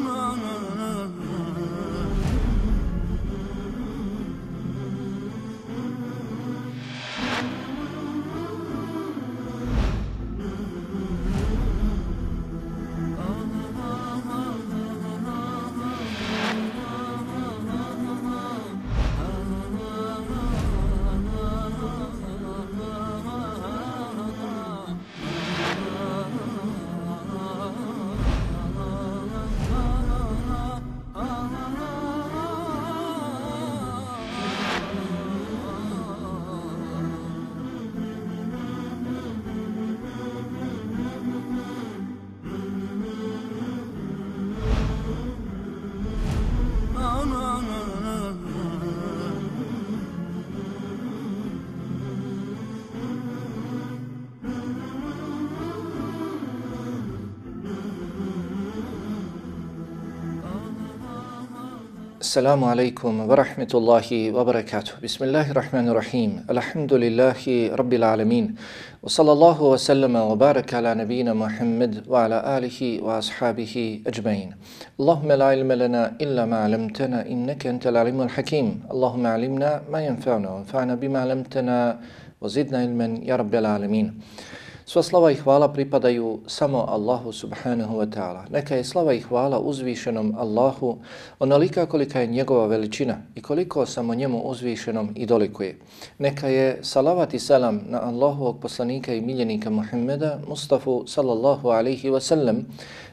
aman aman Assalamu alaikum wa rahmetullahi wa barakatuh. Bismillahirrahmanirrahim. Alhamdulillahi rabbil alamin. Wa sallallahu wa sallama wa baraka ala nabina Muhammad wa ala alihi wa ashabihi ajmain. Allahumma la ilma lana illa ma alamtana innaka antal alimul hakim. Allahumma alimna ma yanfa'una wa anfa'na bima alamtana wa zidna ilman ya rabbil alamin. Sva slava i hvala pripadaju samo Allahu subhanahu wa ta'ala. Neka je slava i hvala uzvišenom Allahu onolika kolika je njegova veličina i koliko samo njemu uzvišenom i dolikuje. Neka je salavat i salam na Allahovog poslanika i miljenika Muhammeda Mustafa sallallahu alaihi wa sallam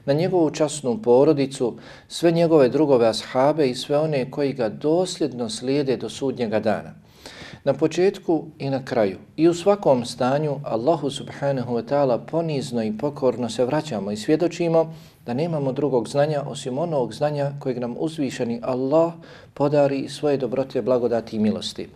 na njegovu časnu porodicu, sve njegove drugove ashabe i sve one koji ga dosljedno slijede do sudnjega dana. Na početku i na kraju i u svakom stanju Allahu subhanahu wa ta'ala ponizno i pokorno se vraćamo i svjedočimo da nemamo drugog znanja osim onog znanja kojeg nam uzvišeni Allah podari svoje dobrote, blagodati i milosti.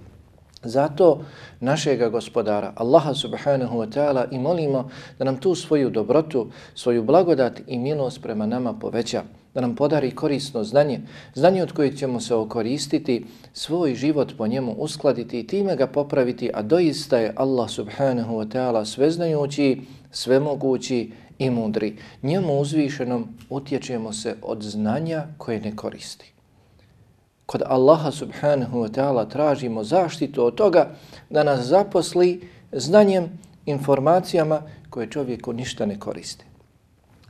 Zato našega gospodara, Allaha subhanahu wa ta'ala i molimo da nam tu svoju dobrotu, svoju blagodat i milost prema nama poveća da nam podari korisno znanje, znanje od kojeg ćemo se okoristiti, svoj život po njemu uskladiti i time ga popraviti, a doista je Allah subhanahu wa ta'ala sveznajući, svemogući i mudri. Njemu uzvišenom utječemo se od znanja koje ne koristi. Kod Allaha subhanahu wa ta'ala tražimo zaštitu od toga da nas zaposli znanjem, informacijama koje čovjeku ništa ne koristi.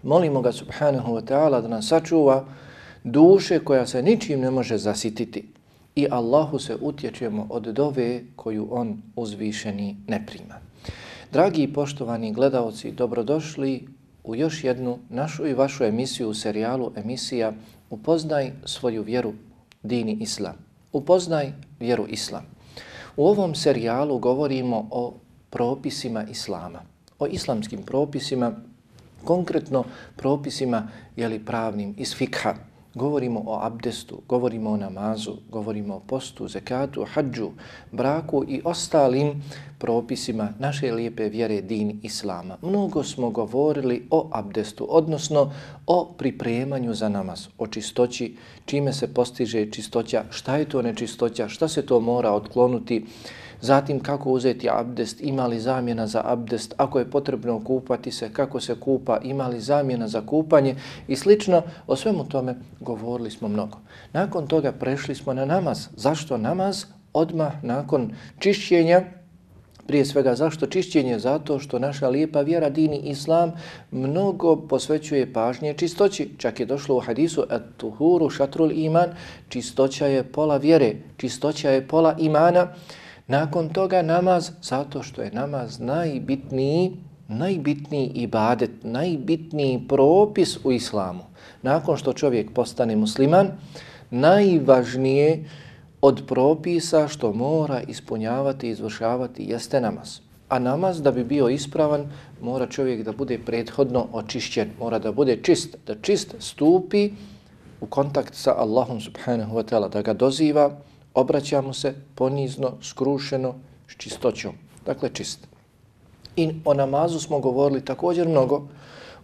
Molimo ga subhanahu wa ta'ala da nas sačuva duše koja se ničim ne može zasititi i Allahu se utječemo od dove koju on uzvišeni ne prima. Dragi i poštovani gledalci, dobrodošli u još jednu našu i vašu emisiju u serijalu emisija Upoznaj svoju vjeru, dini islam. Upoznaj vjeru islam. U ovom serijalu govorimo o propisima islama, o islamskim propisima konkretno propisima jeli pravnim iz fikha. Govorimo o abdestu, govorimo o namazu, govorimo o postu, zekatu, hađu, braku i ostalim propisima naše lijepe vjere din Islama. Mnogo smo govorili o abdestu, odnosno o pripremanju za namaz, o čistoći, čime se postiže čistoća, šta je to nečistoća, šta se to mora otklonuti, zatim kako uzeti abdest, ima li zamjena za abdest, ako je potrebno kupati se, kako se kupa, ima li zamjena za kupanje i slično. O svemu tome govorili smo mnogo. Nakon toga prešli smo na namaz. Zašto namaz? Odmah nakon čišćenja, prije svega zašto čišćenje? Zato što naša lijepa vjera, dini islam, mnogo posvećuje pažnje čistoći. Čak je došlo u hadisu at tuhuru šatrul iman, čistoća je pola vjere, čistoća je pola imana. Nakon toga namaz, zato što je namaz najbitniji, najbitniji ibadet, najbitniji propis u islamu. Nakon što čovjek postane musliman, najvažnije od propisa što mora ispunjavati i izvršavati jeste namaz. A namaz da bi bio ispravan, mora čovjek da bude prethodno očišćen, mora da bude čist, da čist stupi u kontakt sa Allahom subhanahu wa ta'ala, da ga doziva, obraćamo se ponizno, skrušeno, s čistoćom. Dakle, čist. I o namazu smo govorili također mnogo,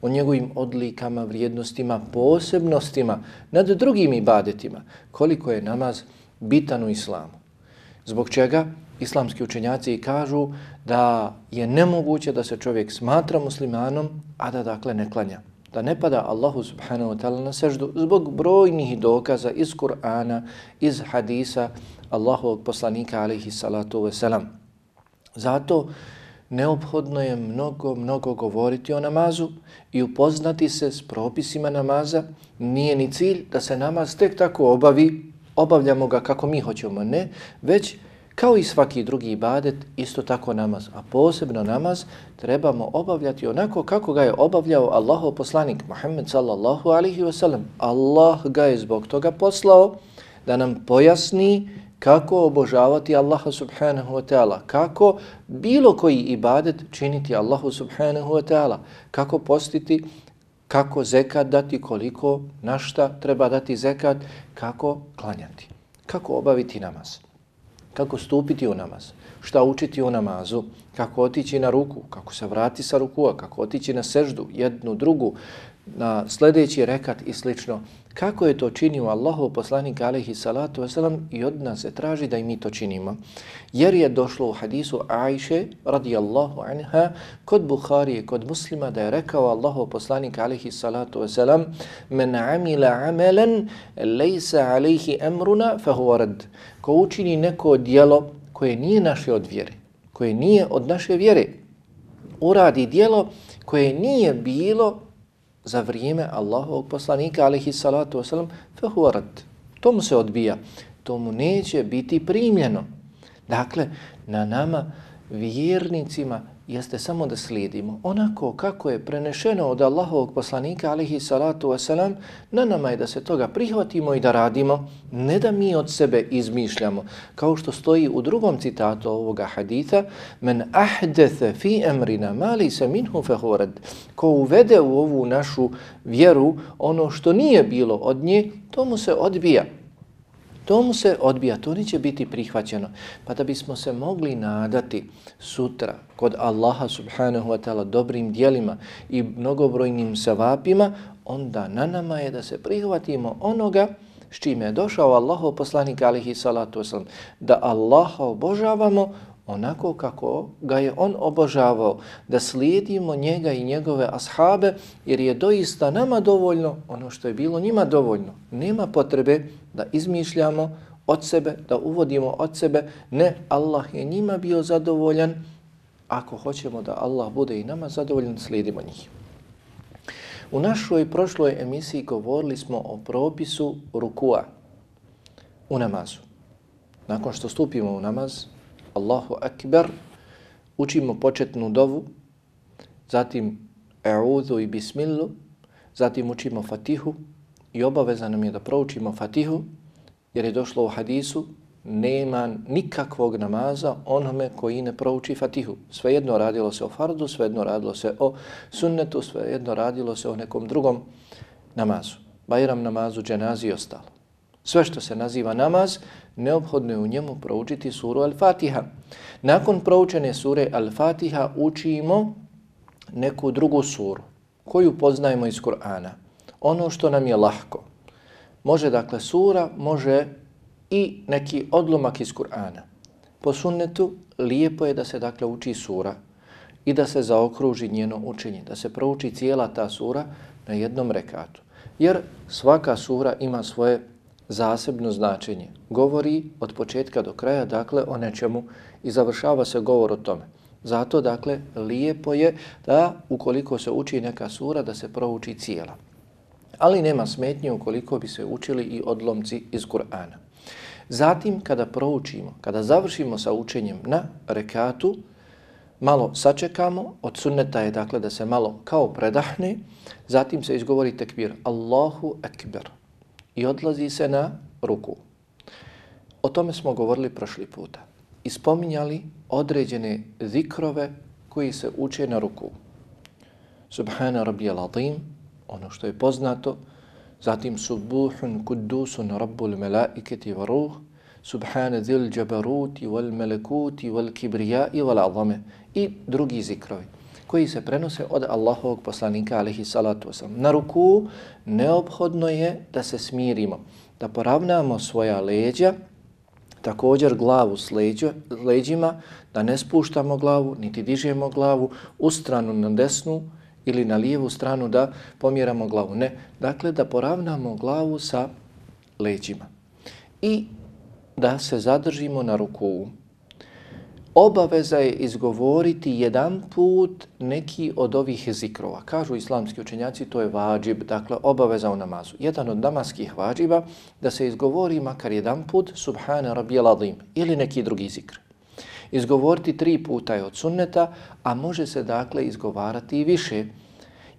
o njegovim odlikama, vrijednostima, posebnostima nad drugim ibadetima, koliko je namaz bitan u islamu. Zbog čega islamski učenjaci kažu da je nemoguće da se čovjek smatra muslimanom, a da dakle ne klanja da ne pada Allahu subhanahu wa ta'ala na seždu zbog brojnih dokaza iz Kur'ana, iz hadisa Allahovog poslanika alaihi salatu wasalam. Zato neophodno je mnogo, mnogo govoriti o namazu i upoznati se s propisima namaza. Nije ni cilj da se namaz tek tako obavi, obavljamo ga kako mi hoćemo, ne, već kao i svaki drugi ibadet, isto tako namaz, a posebno namaz trebamo obavljati onako kako ga je obavljao Allahov poslanik Muhammed sallallahu alihi wasallam. Allah ga je zbog toga poslao da nam pojasni kako obožavati Allaha subhanahu wa ta'ala, kako bilo koji ibadet činiti Allahu subhanahu wa ta'ala, kako postiti, kako zekat dati, koliko, na šta treba dati zekat, kako klanjati, kako obaviti namaz, kako stupiti u namaz, šta učiti u namazu, kako otići na ruku, kako se vrati sa rukua, kako otići na seždu, jednu, drugu, na sljedeći rekat i slično. Kako je to činio Allahov poslanik alaihi salatu wasalam i od nas se traži da i mi to činimo. Jer je došlo u hadisu Ajše radijallahu anha kod Buharije, kod muslima da je rekao Allahov poslanik alaihi salatu wasalam men amila amelen lejsa alaihi emruna fahuvarad. Ko učini neko dijelo koje nije naše od vjere, koje nije od naše vjere, uradi dijelo koje nije bilo za vrijeme Allahovog poslanika, alihi salatu wasalam, fehuarat. To mu se odbija. To mu neće biti primljeno. Dakle, na nama, vjernicima, jeste samo da slijedimo onako kako je prenešeno od Allahovog poslanika alihi salatu wasalam, na nama je da se toga prihvatimo i da radimo, ne da mi od sebe izmišljamo. Kao što stoji u drugom citatu ovoga haditha, men ahdethe fi emrina mali se minhu fehorad. ko uvede u ovu našu vjeru ono što nije bilo od nje, to mu se odbija. To mu se odbija, to neće biti prihvaćeno. Pa da bismo se mogli nadati sutra kod Allaha subhanahu wa ta'ala dobrim dijelima i mnogobrojnim savapima, onda na nama je da se prihvatimo onoga s čime je došao Allahov poslanik alihi salatu wasalam. Da Allaha obožavamo onako kako ga je on obožavao, da slijedimo njega i njegove ashabe, jer je doista nama dovoljno ono što je bilo njima dovoljno. Nema potrebe da izmišljamo od sebe, da uvodimo od sebe. Ne, Allah je njima bio zadovoljan. Ako hoćemo da Allah bude i nama zadovoljan, slijedimo njih. U našoj prošloj emisiji govorili smo o propisu rukua u namazu. Nakon što stupimo u namaz, Allahu Akbar, učimo početnu dovu, zatim E'udhu i Bismillu, zatim učimo Fatihu i obaveza nam je da proučimo Fatihu, jer je došlo u hadisu, nema nikakvog namaza onome koji ne prouči Fatihu. Svejedno radilo se o fardu, svejedno radilo se o sunnetu, svejedno radilo se o nekom drugom namazu. Bajram namazu, dženazi i ostalo. Sve što se naziva namaz, neophodno je u njemu proučiti suru Al-Fatiha. Nakon proučene sure Al-Fatiha učimo neku drugu suru koju poznajemo iz Kur'ana. Ono što nam je lahko. Može dakle sura, može i neki odlomak iz Kur'ana. Po sunnetu lijepo je da se dakle uči sura i da se zaokruži njeno učenje, da se prouči cijela ta sura na jednom rekatu. Jer svaka sura ima svoje zasebno značenje. Govori od početka do kraja, dakle, o nečemu i završava se govor o tome. Zato, dakle, lijepo je da ukoliko se uči neka sura, da se prouči cijela. Ali nema smetnje ukoliko bi se učili i odlomci iz Kur'ana. Zatim, kada proučimo, kada završimo sa učenjem na rekatu, malo sačekamo, od sunneta je dakle da se malo kao predahne, zatim se izgovori tekbir Allahu Ekber i odlazi se na ruku. O tome smo govorili prošli puta Ispominjali određene zikrove koji se uče na ruku. Subhana rabbijal adim, ono što je poznato, zatim subuhun kuddusun rabbul melaiketi wa ruh, subhana zil džabaruti wal melekuti wal i wal azame i drugi zikrovi koji se prenose od Allahovog poslanika alihi salatu wasalam. Na ruku neophodno je da se smirimo, da poravnamo svoja leđa, također glavu s leđima, da ne spuštamo glavu, niti dižemo glavu u stranu na desnu ili na lijevu stranu da pomjeramo glavu. Ne, dakle da poravnamo glavu sa leđima. I da se zadržimo na ruku. Obaveza je izgovoriti jedan put neki od ovih zikrova. Kažu islamski učenjaci, to je vađib, dakle obaveza u namazu. Jedan od namaskih vađiba da se izgovori makar jedan put Subhana rabijel adim ili neki drugi zikr. Izgovoriti tri puta je od sunneta, a može se dakle izgovarati i više,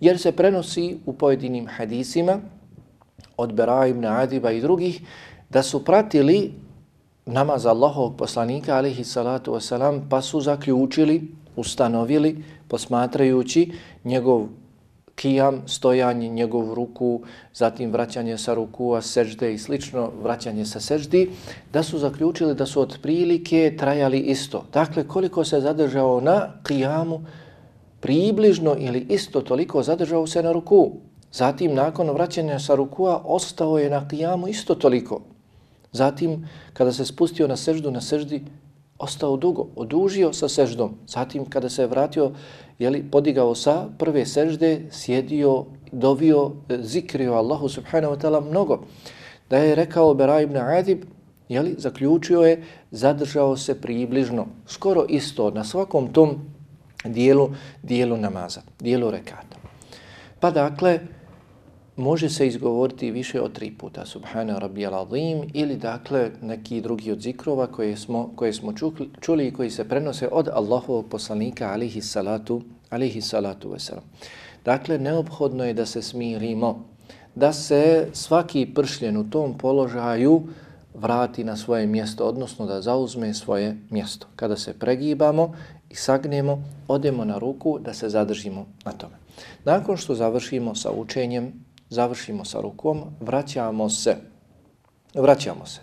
jer se prenosi u pojedinim hadisima od Bera ibn Adiba i drugih da su pratili namaz Allahovog poslanika alihi salatu wasalam pa su zaključili, ustanovili, posmatrajući njegov kijam, stojanje, njegov ruku, zatim vraćanje sa ruku, a sežde i slično, vraćanje sa seždi, da su zaključili da su otprilike trajali isto. Dakle, koliko se zadržao na kijamu, približno ili isto toliko zadržao se na ruku. Zatim, nakon vraćanja sa rukua, ostao je na kijamu isto toliko. Zatim, kada se spustio na seždu, na seždi, ostao dugo, odužio sa seždom. Zatim, kada se je vratio, jeli, podigao sa prve sežde, sjedio, dovio, e, zikrio Allahu subhanahu wa ta'ala mnogo. Da je rekao Bera ibn Adib, jeli, zaključio je, zadržao se približno, skoro isto, na svakom tom dijelu, dijelu namaza, dijelu rekata. Pa dakle, može se izgovoriti više od tri puta Subhana Rabbijal Azim ili dakle neki drugi od zikrova koje smo, koje smo čuli i koji se prenose od Allahovog poslanika alihi salatu, alihi salatu veselam. Dakle, neophodno je da se smirimo, da se svaki pršljen u tom položaju vrati na svoje mjesto, odnosno da zauzme svoje mjesto. Kada se pregibamo i sagnemo, odemo na ruku da se zadržimo na tome. Nakon što završimo sa učenjem završimo sa rukom, vraćamo se. Vraćamo se.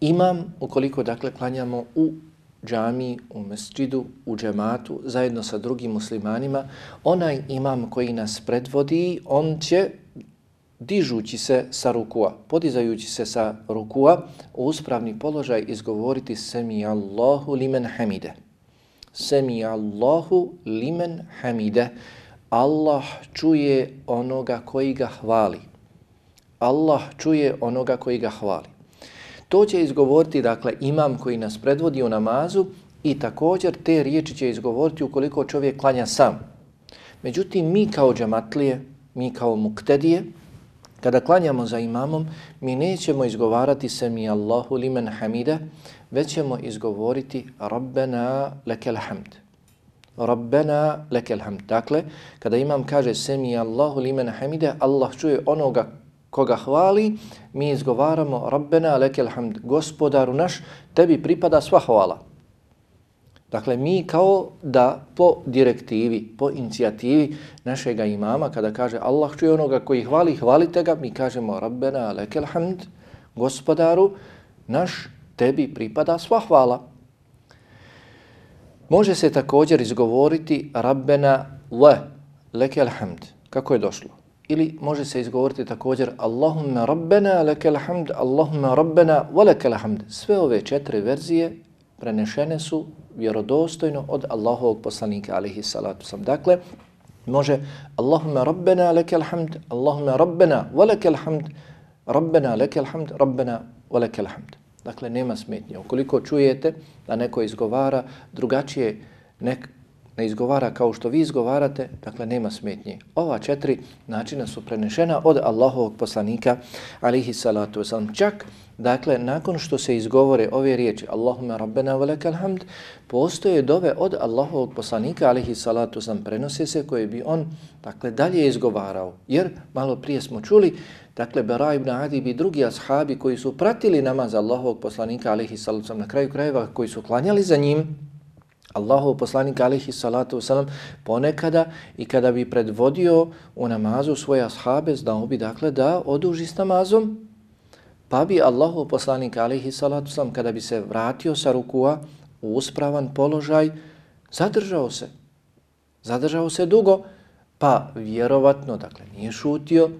Imam, ukoliko dakle klanjamo u džami, u mesčidu, u džematu, zajedno sa drugim muslimanima, onaj imam koji nas predvodi, on će dižući se sa rukua, podizajući se sa rukua, u uspravni položaj izgovoriti Semi Allahu limen hamide. Semi Allahu limen hamide. Allah čuje onoga koji ga hvali. Allah čuje onoga koji ga hvali. To će izgovoriti, dakle, imam koji nas predvodi u namazu i također te riječi će izgovoriti ukoliko čovjek klanja sam. Međutim, mi kao džamatlije, mi kao muktedije, kada klanjamo za imamom, mi nećemo izgovarati se mi Allahu limen hamide, već ćemo izgovoriti Rabbena lekel hamd. Rabbena lekel hamd. Dakle, kada imam kaže semi Allahu limen hamide, Allah čuje onoga koga hvali, mi izgovaramo Rabbena lekel hamd. Gospodaru naš, tebi pripada sva hvala. Dakle, mi kao da po direktivi, po inicijativi našega imama, kada kaže Allah čuje onoga koji hvali, hvalite ga, mi kažemo Rabbena lekel hamd, gospodaru naš, tebi pripada sva hvala. Može se također izgovoriti Rabbena le, leke alhamd, kako je došlo. Ili može se izgovoriti također Allahumma Rabbena leke alhamd, Allahumma Rabbena wa leke alhamd. Sve ove četiri verzije prenešene su vjerodostojno od Allahovog poslanika alihi salatu sam. Dakle, može Allahumma Rabbena leke alhamd, Allahumma Rabbena wa leke alhamd, Rabbena leke alhamd, Rabbena wa leke alhamd. Dakle, nema smetnje. Ukoliko čujete da neko izgovara drugačije, nek, ne izgovara kao što vi izgovarate, dakle, nema smetnje. Ova četiri načina su prenešena od Allahovog poslanika, alihi salatu wasalam. Čak, dakle, nakon što se izgovore ove riječi, Allahumma rabbena velika alhamd, postoje dove od Allahovog poslanika, alihi salatu wasalam, prenose se koje bi on, dakle, dalje izgovarao. Jer, malo prije smo čuli, Dakle, Bera ibn Adib i drugi ashabi koji su pratili namaz Allahovog poslanika alihi salatu na kraju krajeva koji su klanjali za njim, Allahov poslanik alihi salatu wasalam ponekada i kada bi predvodio u namazu svoje ashabe, znao bi dakle da oduži s namazom, pa bi Allahov poslanik alihi salatu wasalam kada bi se vratio sa rukua u uspravan položaj, zadržao se. Zadržao se dugo, pa vjerovatno, dakle, nije šutio,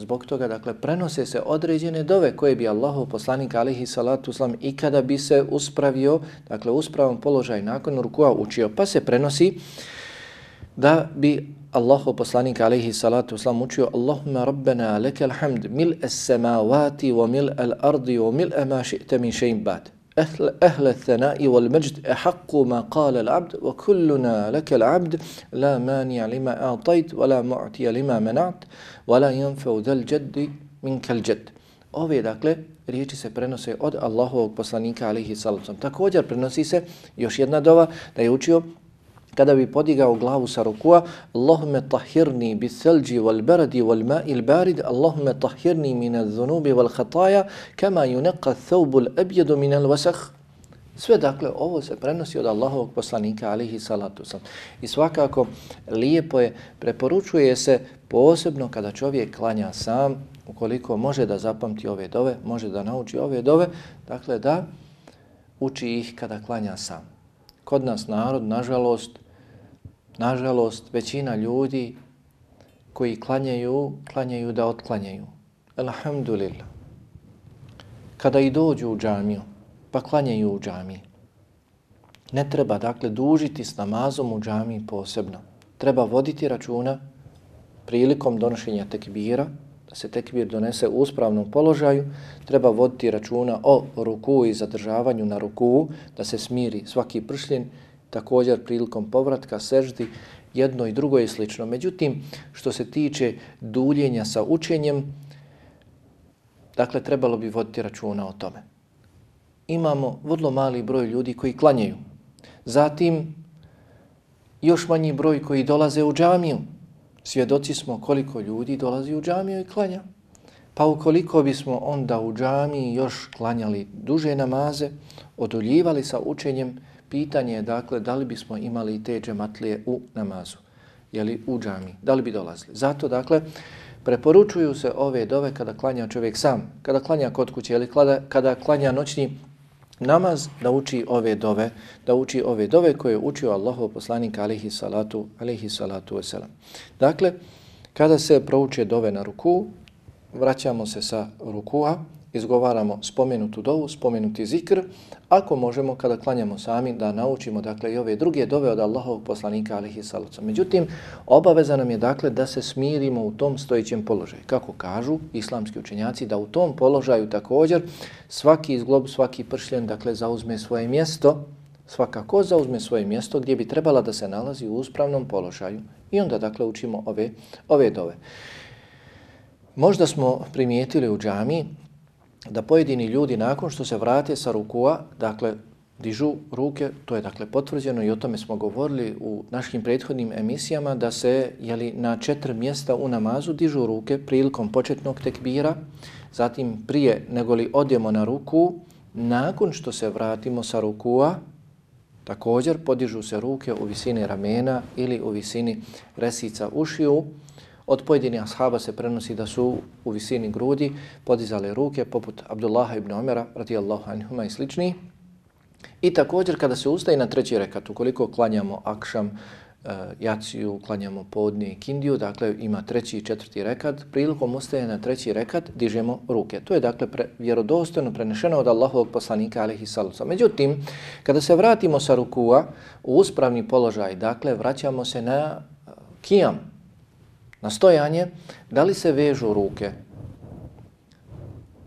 Zbog toga, dakle, prenose se određene dove koje bi Allahov poslanik alihi salatu uslam i kada bi se uspravio, dakle, uspravan položaj nakon rukua učio, pa se prenosi da bi Allahov poslanik alejhi salatu wasalam učio Allahumma rabbena leke alhamd mil es-samawati wa mil al ardi wa mil ma ši'te min shay'in bad. أهل الثناء والمجد أحق ما قال العبد وكلنا لك العبد لا مانع لما أعطيت ولا معطي لما منعت ولا ينفع ذا الجد منك الجد Ove, dakle, riječi se prenose od Allahovog poslanika, alihi salacom. Također prenosi se još jedna dova da je učio kada bi podigao glavu sa rukua Allahumme tahirni bi selđi wal baradi wal ma'il barid Allahumme tahirni min al zunubi wal khataja kama yuneqa thawbu al minal min al wasakh Sve dakle, ovo se prenosi od Allahovog poslanika, alihi salatu sam. I svakako, lijepo je, preporučuje se posebno kada čovjek klanja sam, ukoliko može da zapamti ove dove, može da nauči ove dove, dakle da uči ih kada klanja sam. Kod nas narod, nažalost, nažalost, većina ljudi koji klanjaju, klanjaju da otklanjaju. Alhamdulillah. Kada i dođu u džamiju, pa klanjaju u džamiji. Ne treba, dakle, dužiti s namazom u džamiji posebno. Treba voditi računa prilikom donošenja tekbira, da se tekbir donese u uspravnom položaju, treba voditi računa o ruku i zadržavanju na ruku, da se smiri svaki pršljen, također prilikom povratka, seždi, jedno i drugo je slično. Međutim, što se tiče duljenja sa učenjem, dakle, trebalo bi voditi računa o tome. Imamo vrlo mali broj ljudi koji klanjaju. Zatim, još manji broj koji dolaze u džamiju, Svjedoci smo koliko ljudi dolazi u džamiju i klanja. Pa ukoliko bismo onda u džamiji još klanjali duže namaze, oduljivali sa učenjem, pitanje je dakle da li bismo imali te džematlije u namazu, jeli u džamiji, da li bi dolazili. Zato dakle, preporučuju se ove dove kada klanja čovjek sam, kada klanja kod kuće ili kada, kada klanja noćni namaz da uči ove dove, da uči ove dove koje je učio Allahov poslanik alejhi salatu, alejhi salatu wasalam. Dakle, kada se prouče dove na ruku, vraćamo se sa rukua, izgovaramo spomenutu dovu, spomenuti zikr, ako možemo kada klanjamo sami da naučimo dakle i ove druge dove od Allahovog poslanika alihi salatu. Međutim, obaveza nam je dakle da se smirimo u tom stojećem položaju. Kako kažu islamski učenjaci, da u tom položaju također svaki izglob, svaki pršljen dakle zauzme svoje mjesto, svakako zauzme svoje mjesto gdje bi trebala da se nalazi u uspravnom položaju. I onda dakle učimo ove, ove dove. Možda smo primijetili u džamiji da pojedini ljudi nakon što se vrate sa rukua, dakle, dižu ruke, to je dakle potvrđeno i o tome smo govorili u našim prethodnim emisijama, da se jeli, na četiri mjesta u namazu dižu ruke prilikom početnog tekbira, zatim prije nego li odjemo na ruku, nakon što se vratimo sa rukua, također podižu se ruke u visini ramena ili u visini resica ušiju, Od pojedinih ashaba se prenosi da su u visini grudi podizale ruke poput Abdullaha ibn Omera radijallahu anhuma i slični. I također kada se ustaje na treći rekat, ukoliko klanjamo akšam, e, jaciju, klanjamo podni i kindiju, dakle ima treći i četvrti rekat, prilikom ustaje na treći rekat dižemo ruke. To je dakle pre, vjerodostojno prenešeno od Allahovog poslanika alihi salusa. Međutim, kada se vratimo sa rukua u uspravni položaj, dakle vraćamo se na e, kijam, nastojanje, da li se vežu ruke?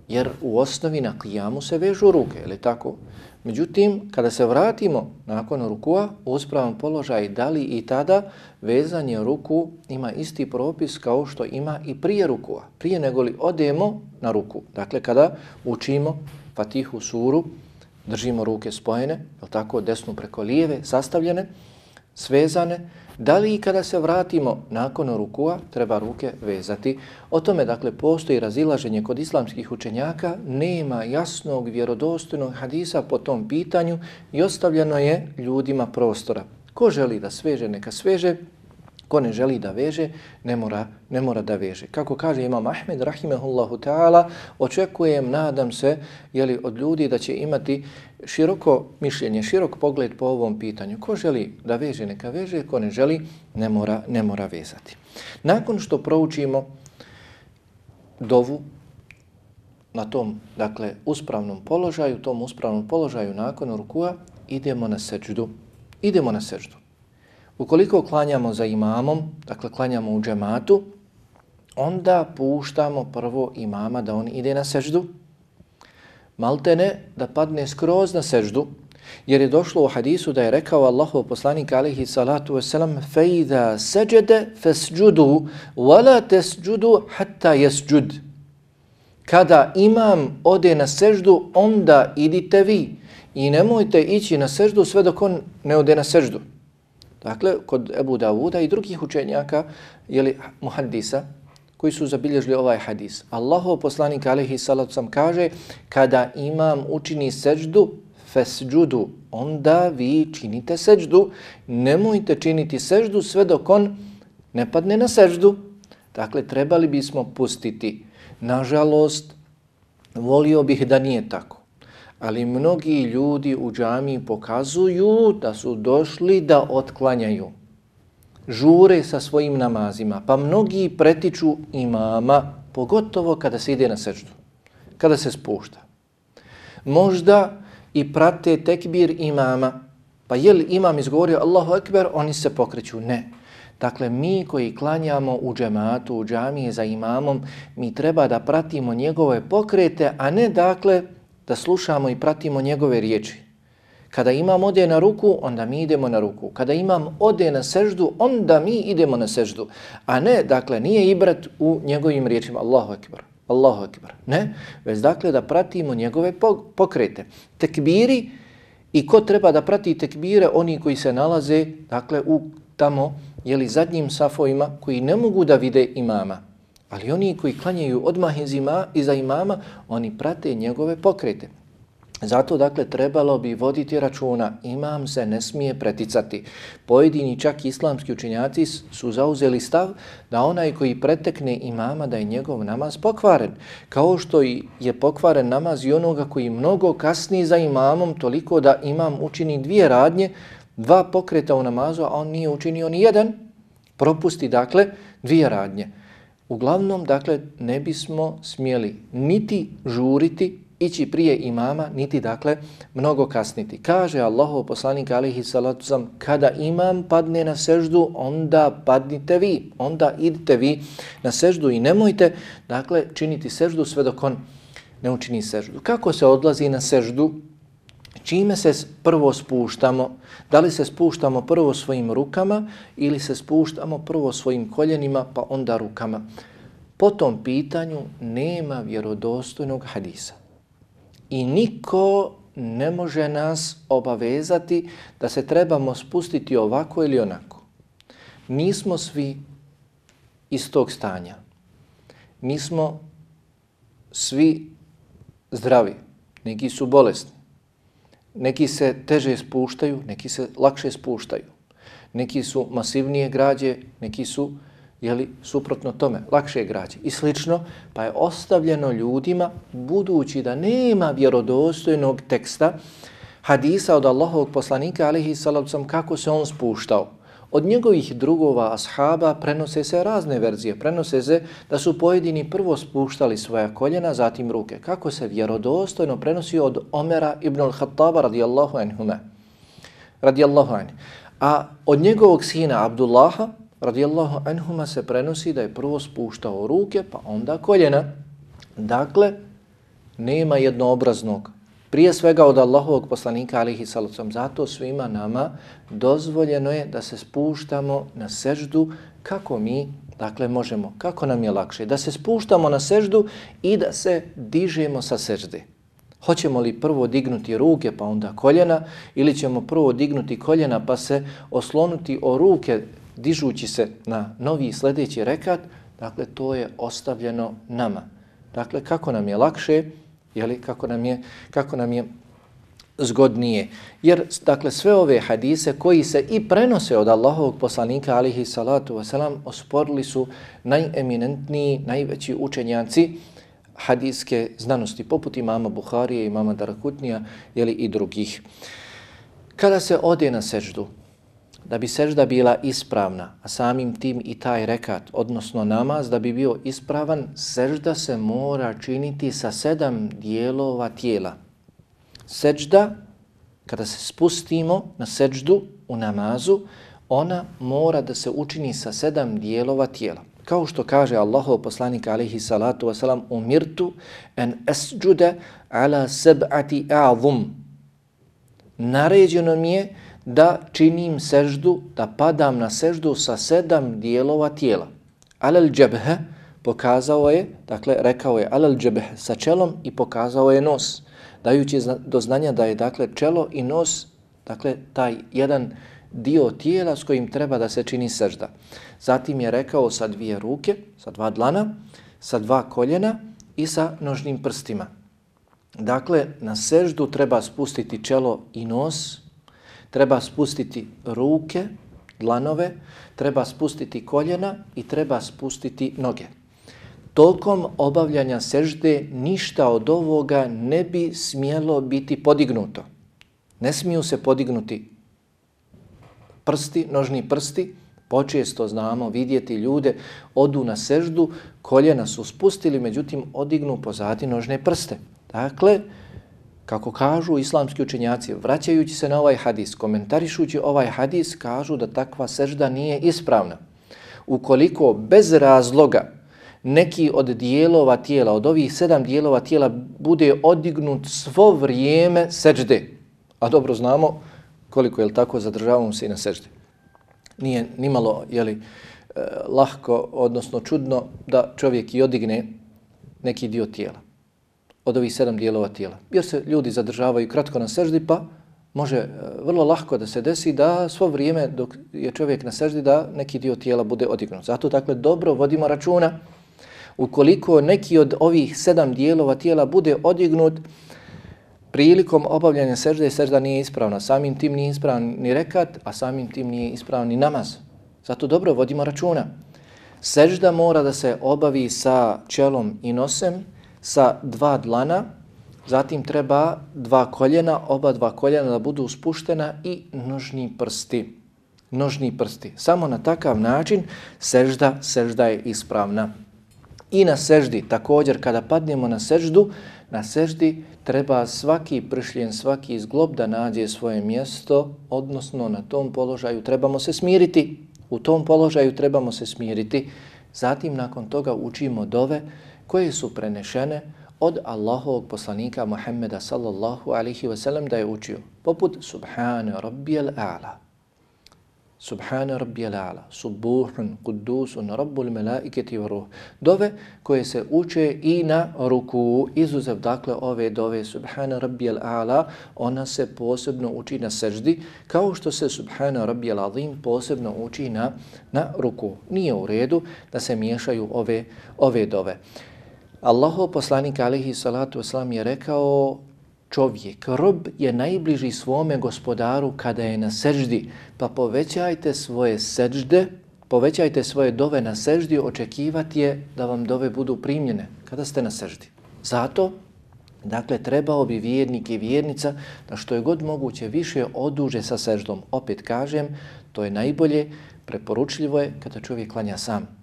Jer u osnovi na kijamu se vežu ruke, ili tako? Međutim, kada se vratimo nakon rukua, u uspravan položaj, da li i tada vezanje ruku ima isti propis kao što ima i prije rukua, prije nego li odemo na ruku. Dakle, kada učimo Fatihu suru, držimo ruke spojene, je tako, desnu preko lijeve, sastavljene, svezane, Da li i kada se vratimo nakon rukua treba ruke vezati? O tome, dakle, postoji razilaženje kod islamskih učenjaka, nema jasnog vjerodostojnog hadisa po tom pitanju i ostavljeno je ljudima prostora. Ko želi da sveže, neka sveže, ko ne želi da veže, ne mora, ne mora da veže. Kako kaže Imam Ahmed, rahimehullahu ta'ala, očekujem, nadam se, jeli, od ljudi da će imati široko mišljenje, širok pogled po ovom pitanju. Ko želi da veže, neka veže, ko ne želi, ne mora, ne mora vezati. Nakon što proučimo dovu na tom, dakle, uspravnom položaju, tom uspravnom položaju nakon rukua, idemo na seđdu. Idemo na seđdu. Ukoliko klanjamo za imamom, dakle klanjamo u džematu, onda puštamo prvo imama da on ide na seždu, maltene da padne skroz na seždu, jer je došlo u hadisu da je rekao Allahov poslanik alaihi salatu wasalam fejda seđede fesđudu wala tesđudu hatta jesđud. Kada imam ode na seždu, onda idite vi i nemojte ići na seždu sve dok on ne ode na seždu. Dakle, kod Ebu Davuda i drugih učenjaka, jeli muhaddisa, koji su zabilježili ovaj hadis. Allahov poslanik alaihi salatu sam kaže, kada imam učini seđdu, fesđudu, onda vi činite seđdu. nemojte činiti seđdu sve dok on ne padne na seđdu. Dakle, trebali bismo pustiti. Nažalost, volio bih da nije tako. Ali mnogi ljudi u džamiji pokazuju da su došli da otklanjaju. Žure sa svojim namazima. Pa mnogi pretiču imama, pogotovo kada se ide na seždu. Kada se spušta. Možda i prate tekbir imama. Pa je li imam izgovorio Allahu Ekber, oni se pokreću. Ne. Dakle, mi koji klanjamo u džematu, u džamije za imamom, mi treba da pratimo njegove pokrete, a ne dakle da slušamo i pratimo njegove riječi. Kada imam ode na ruku, onda mi idemo na ruku. Kada imam ode na seždu, onda mi idemo na seždu. A ne, dakle, nije ibrat u njegovim riječima. Allahu Ekber. Allahu akbar. Ne, već dakle da pratimo njegove pokrete. Tekbiri i ko treba da prati tekbire, oni koji se nalaze dakle u tamo jeli zadnjim safojima, koji ne mogu da vide imama. Ali oni koji klanjaju odmah izima, iza imama, oni prate njegove pokrete. Zato, dakle, trebalo bi voditi računa, imam se ne smije preticati. Pojedini čak islamski učinjaci su zauzeli stav da onaj koji pretekne imama da je njegov namaz pokvaren. Kao što je pokvaren namaz i onoga koji mnogo kasni za imamom toliko da imam učini dvije radnje, dva pokreta u namazu, a on nije učinio ni jedan, propusti, dakle, dvije radnje. Uglavnom, dakle, ne bismo smjeli niti žuriti ići prije imama, niti dakle mnogo kasniti. Kaže Allahov poslanik alihi salatu sam, kada imam padne na seždu, onda padnite vi, onda idite vi na seždu i nemojte dakle činiti seždu sve dok on ne učini seždu. Kako se odlazi na seždu? Čime se prvo spuštamo? Da li se spuštamo prvo svojim rukama ili se spuštamo prvo svojim koljenima pa onda rukama? Po tom pitanju nema vjerodostojnog hadisa i niko ne može nas obavezati da se trebamo spustiti ovako ili onako. Nismo svi iz tog stanja. Nismo svi zdravi. Neki su bolesni. Neki se teže spuštaju, neki se lakše spuštaju. Neki su masivnije građe, neki su jeli, suprotno tome, lakše građe i slično, pa je ostavljeno ljudima, budući da nema vjerodostojnog teksta, hadisa od Allahovog poslanika, alihi salacom, kako se on spuštao. Od njegovih drugova ashaba prenose se razne verzije. Prenose se da su pojedini prvo spuštali svoja koljena, zatim ruke. Kako se vjerodostojno prenosi od Omera ibn al-Hattaba radijallahu anhume. Radijallahu anhu. A od njegovog sina Abdullaha, radijallahu anhuma se prenosi da je prvo spuštao ruke, pa onda koljena. Dakle, nema jednoobraznog. Prije svega od Allahovog poslanika alihi salacom. Zato svima nama dozvoljeno je da se spuštamo na seždu kako mi dakle možemo, kako nam je lakše. Da se spuštamo na seždu i da se dižemo sa sežde. Hoćemo li prvo dignuti ruke pa onda koljena ili ćemo prvo dignuti koljena pa se oslonuti o ruke dižući se na novi sljedeći rekat, dakle to je ostavljeno nama. Dakle, kako nam je lakše, jeli, kako nam je, kako nam je zgodnije. Jer, dakle, sve ove hadise koji se i prenose od Allahovog poslanika, alihi salatu wasalam, osporili su najeminentniji, najveći učenjaci hadiske znanosti, poput imama Buharije, imama Darakutnija, jeli, i drugih. Kada se ode na seždu, da bi sežda bila ispravna, a samim tim i taj rekat, odnosno namaz, da bi bio ispravan, sežda se mora činiti sa sedam dijelova tijela. Sežda, kada se spustimo na seždu u namazu, ona mora da se učini sa sedam dijelova tijela. Kao što kaže Allahov poslanik alaihi salatu wasalam, umirtu en esđude ala seb'ati a'zum. Naređeno mi je da činim seždu, da padam na seždu sa sedam dijelova tijela. Alel džebhe pokazao je, dakle rekao je alel džebhe sa čelom i pokazao je nos, dajući do znanja da je dakle čelo i nos, dakle taj jedan dio tijela s kojim treba da se čini sežda. Zatim je rekao sa dvije ruke, sa dva dlana, sa dva koljena i sa nožnim prstima. Dakle, na seždu treba spustiti čelo i nos, treba spustiti ruke, dlanove, treba spustiti koljena i treba spustiti noge. Tokom obavljanja sežde ništa od ovoga ne bi smjelo biti podignuto. Ne smiju se podignuti prsti, nožni prsti, počesto znamo vidjeti ljude, odu na seždu, koljena su spustili, međutim odignu pozadi nožne prste. Dakle, kako kažu islamski učenjaci, vraćajući se na ovaj hadis, komentarišući ovaj hadis, kažu da takva sežda nije ispravna. Ukoliko bez razloga neki od dijelova tijela, od ovih sedam dijelova tijela, bude odignut svo vrijeme sežde, a dobro znamo koliko je tako zadržavamo se i na sežde. Nije nimalo je li eh, lahko, odnosno čudno da čovjek i odigne neki dio tijela od ovih sedam dijelova tijela. Jer se ljudi zadržavaju kratko na seždi, pa može e, vrlo lahko da se desi da svo vrijeme dok je čovjek na seždi da neki dio tijela bude odignut. Zato dakle dobro vodimo računa ukoliko neki od ovih sedam dijelova tijela bude odignut prilikom obavljanja sežde, sežda nije ispravna. Samim tim nije ispravan ni rekat, a samim tim nije ispravan ni namaz. Zato dobro vodimo računa. Sežda mora da se obavi sa čelom i nosem, sa dva dlana, zatim treba dva koljena, oba dva koljena da budu spuštena i nožni prsti. Nožni prsti. Samo na takav način sežda, sežda je ispravna. I na seždi, također kada padnemo na seždu, na seždi treba svaki pršljen, svaki zglob da nađe svoje mjesto, odnosno na tom položaju trebamo se smiriti. U tom položaju trebamo se smiriti. Zatim nakon toga učimo dove, koje su prenešene od Allahovog poslanika Muhammeda sallallahu alihi wasallam da je učio. Poput Subhane rabbijel a'la. Subhane rabbijel a'la. Subuhun, kudusun, rabbul melaiketi wa ruh. Dove koje se uče i na ruku. Izuzev dakle ove dove Subhane rabbijel a'la, ona se posebno uči na seždi, kao što se Subhane rabbijel azim posebno uči na, na ruku. Nije u redu da se miješaju ove, ove dove. Allahov poslanik alihi salatu wasalam je rekao čovjek, rob je najbliži svome gospodaru kada je na seždi, pa povećajte svoje sežde, povećajte svoje dove na seždi, očekivati je da vam dove budu primljene kada ste na seždi. Zato, dakle, trebao bi vjernik i vjernica da što je god moguće više oduže sa seždom. Opet kažem, to je najbolje, preporučljivo je kada čovjek klanja sam.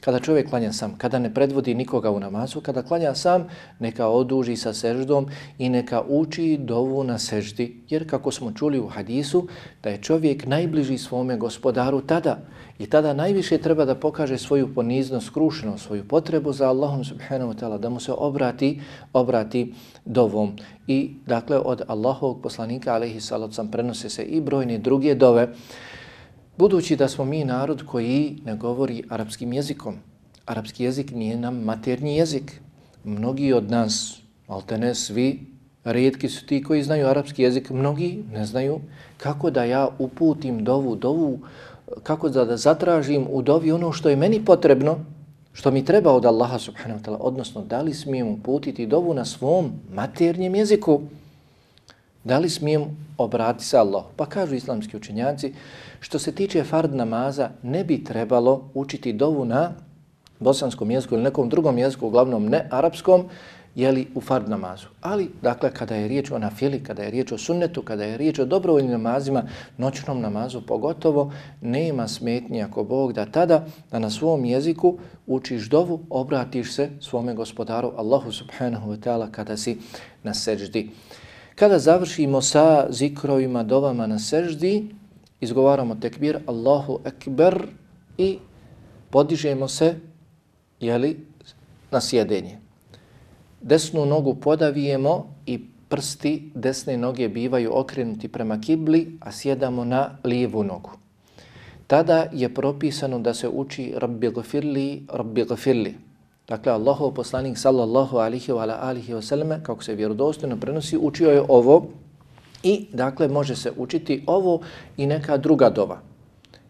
Kada čovjek klanja sam, kada ne predvodi nikoga u namazu, kada klanja sam, neka oduži sa seždom i neka uči dovu na seždi. Jer kako smo čuli u hadisu, da je čovjek najbliži svome gospodaru tada i tada najviše treba da pokaže svoju poniznost, skrušenost, svoju potrebu za Allahom subhanahu wa ta'ala, da mu se obrati, obrati dovom. I dakle od Allahovog poslanika, alaihi salacom, prenose se i brojne druge dove, Budući da smo mi narod koji ne govori arapskim jezikom, arapski jezik nije nam maternji jezik. Mnogi od nas, malte ne svi, rijetki su ti koji znaju arapski jezik, mnogi ne znaju kako da ja uputim dovu, dovu, kako da, da zatražim u dovi ono što je meni potrebno, što mi treba od Allaha subhanahu wa ta'ala, odnosno da li smijem uputiti dovu na svom maternjem jeziku, da li smijem obrati se Allah. Pa kažu islamski učenjaci, Što se tiče fard namaza, ne bi trebalo učiti dovu na bosanskom jeziku ili nekom drugom jeziku, uglavnom ne arapskom, jeli u fard namazu. Ali, dakle, kada je riječ o nafili, kada je riječ o sunnetu, kada je riječ o dobrovoljnim namazima, noćnom namazu pogotovo, nema smetnji ako Bog da tada da na svom jeziku učiš dovu, obratiš se svome gospodaru Allahu subhanahu wa ta'ala kada si na seždi. Kada završimo sa zikrovima, dovama na seždi, izgovaramo tekbir, Allahu ekber i podižemo se jeli, na sjedenje. Desnu nogu podavijemo i prsti desne noge bivaju okrenuti prema kibli, a sjedamo na lijevu nogu. Tada je propisano da se uči Rabbi gafirli, Rabbi gafirli. Dakle, Allahov poslanik sallallahu alihi wa alihi wa sallam, kako se vjerodostojno prenosi, učio je ovo i, dakle, može se učiti ovo i neka druga dova.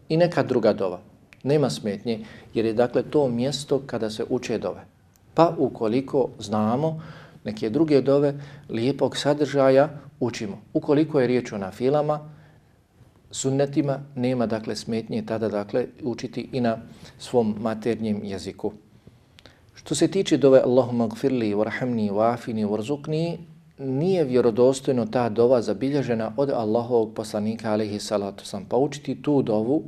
I neka druga dova. Nema smetnje, jer je, dakle, to mjesto kada se uče dove. Pa, ukoliko znamo neke druge dove lijepog sadržaja, učimo. Ukoliko je riječ o nafilama, sunnetima, nema, dakle, smetnje tada, dakle, učiti i na svom maternjem jeziku. Što se tiče dove Allahumma gfirli, warhamni, wafini, warzukni, nije vjerodostojno ta dova zabilježena od Allahovog poslanika, alaihi salatu sam. Pa učiti tu dovu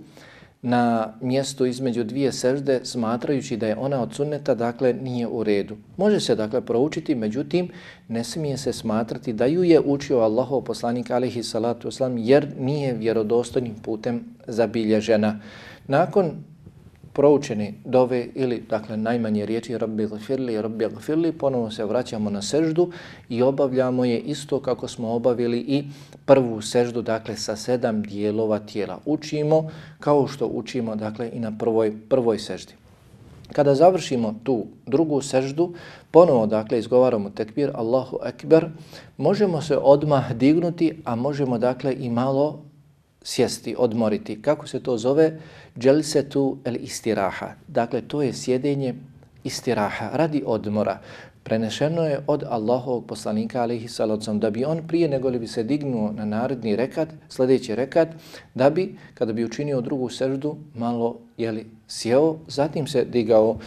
na mjesto između dvije sežde, smatrajući da je ona od sunneta, dakle, nije u redu. Može se, dakle, proučiti, međutim, ne smije se smatrati da ju je učio Allahov poslanik, alaihi salatu sam, jer nije vjerodostojnim putem zabilježena. Nakon proučeni dove ili dakle najmanje riječi Rabbi gfirli, Rabbi gfirli, ponovo se vraćamo na seždu i obavljamo je isto kako smo obavili i prvu seždu, dakle sa sedam dijelova tijela. Učimo kao što učimo dakle i na prvoj, prvoj seždi. Kada završimo tu drugu seždu, ponovo dakle izgovaramo tekbir Allahu Ekber, možemo se odmah dignuti, a možemo dakle i malo sjesti, odmoriti. Kako se to zove? Dželsetu el istiraha. Dakle, to je sjedenje istiraha, radi odmora. Prenešeno je od Allahovog poslanika, alaihi salacom, da bi on prije nego li bi se dignuo na naredni rekat, sljedeći rekat, da bi, kada bi učinio drugu seždu, malo jeli, sjeo, zatim se digao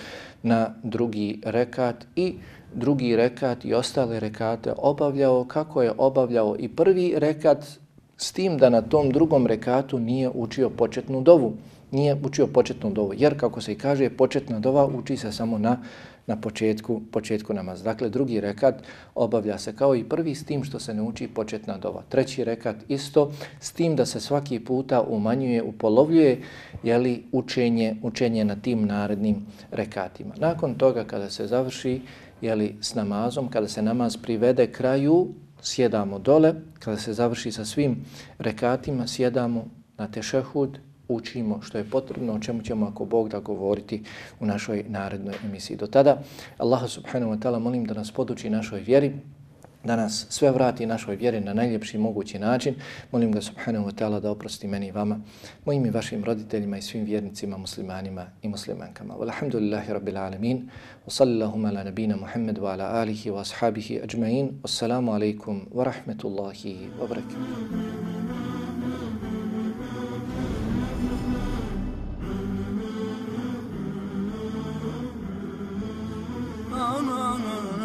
na drugi rekat i drugi rekat i ostale rekate obavljao kako je obavljao i prvi rekat S tim da na tom drugom rekatu nije učio početnu dovu. Nije učio početnu dovu. Jer, kako se i kaže, početna dova uči se samo na, na početku, početku namaza. Dakle, drugi rekat obavlja se kao i prvi s tim što se ne uči početna dova. Treći rekat isto s tim da se svaki puta umanjuje, upolovljuje jeli, učenje, učenje na tim narednim rekatima. Nakon toga, kada se završi jeli, s namazom, kada se namaz privede kraju, sjedamo dole, kada se završi sa svim rekatima, sjedamo na tešehud, učimo što je potrebno, o čemu ćemo ako Bog da govoriti u našoj narednoj emisiji. Do tada, Allah subhanahu wa ta'ala molim da nas poduči našoj vjeri, da nas sve vrati našoj vjeri na najljepši mogući način. Molim ga subhanahu wa ta'ala da oprosti meni i vama, mojim i vašim roditeljima i svim vjernicima, muslimanima i muslimankama. Walhamdulillahi rabbil alamin. Wa sallallahu ala nabina Muhammad wa ala alihi wa ashabihi ajma'in. Wassalamu alaikum wa rahmetullahi wa barakatuh. aman aman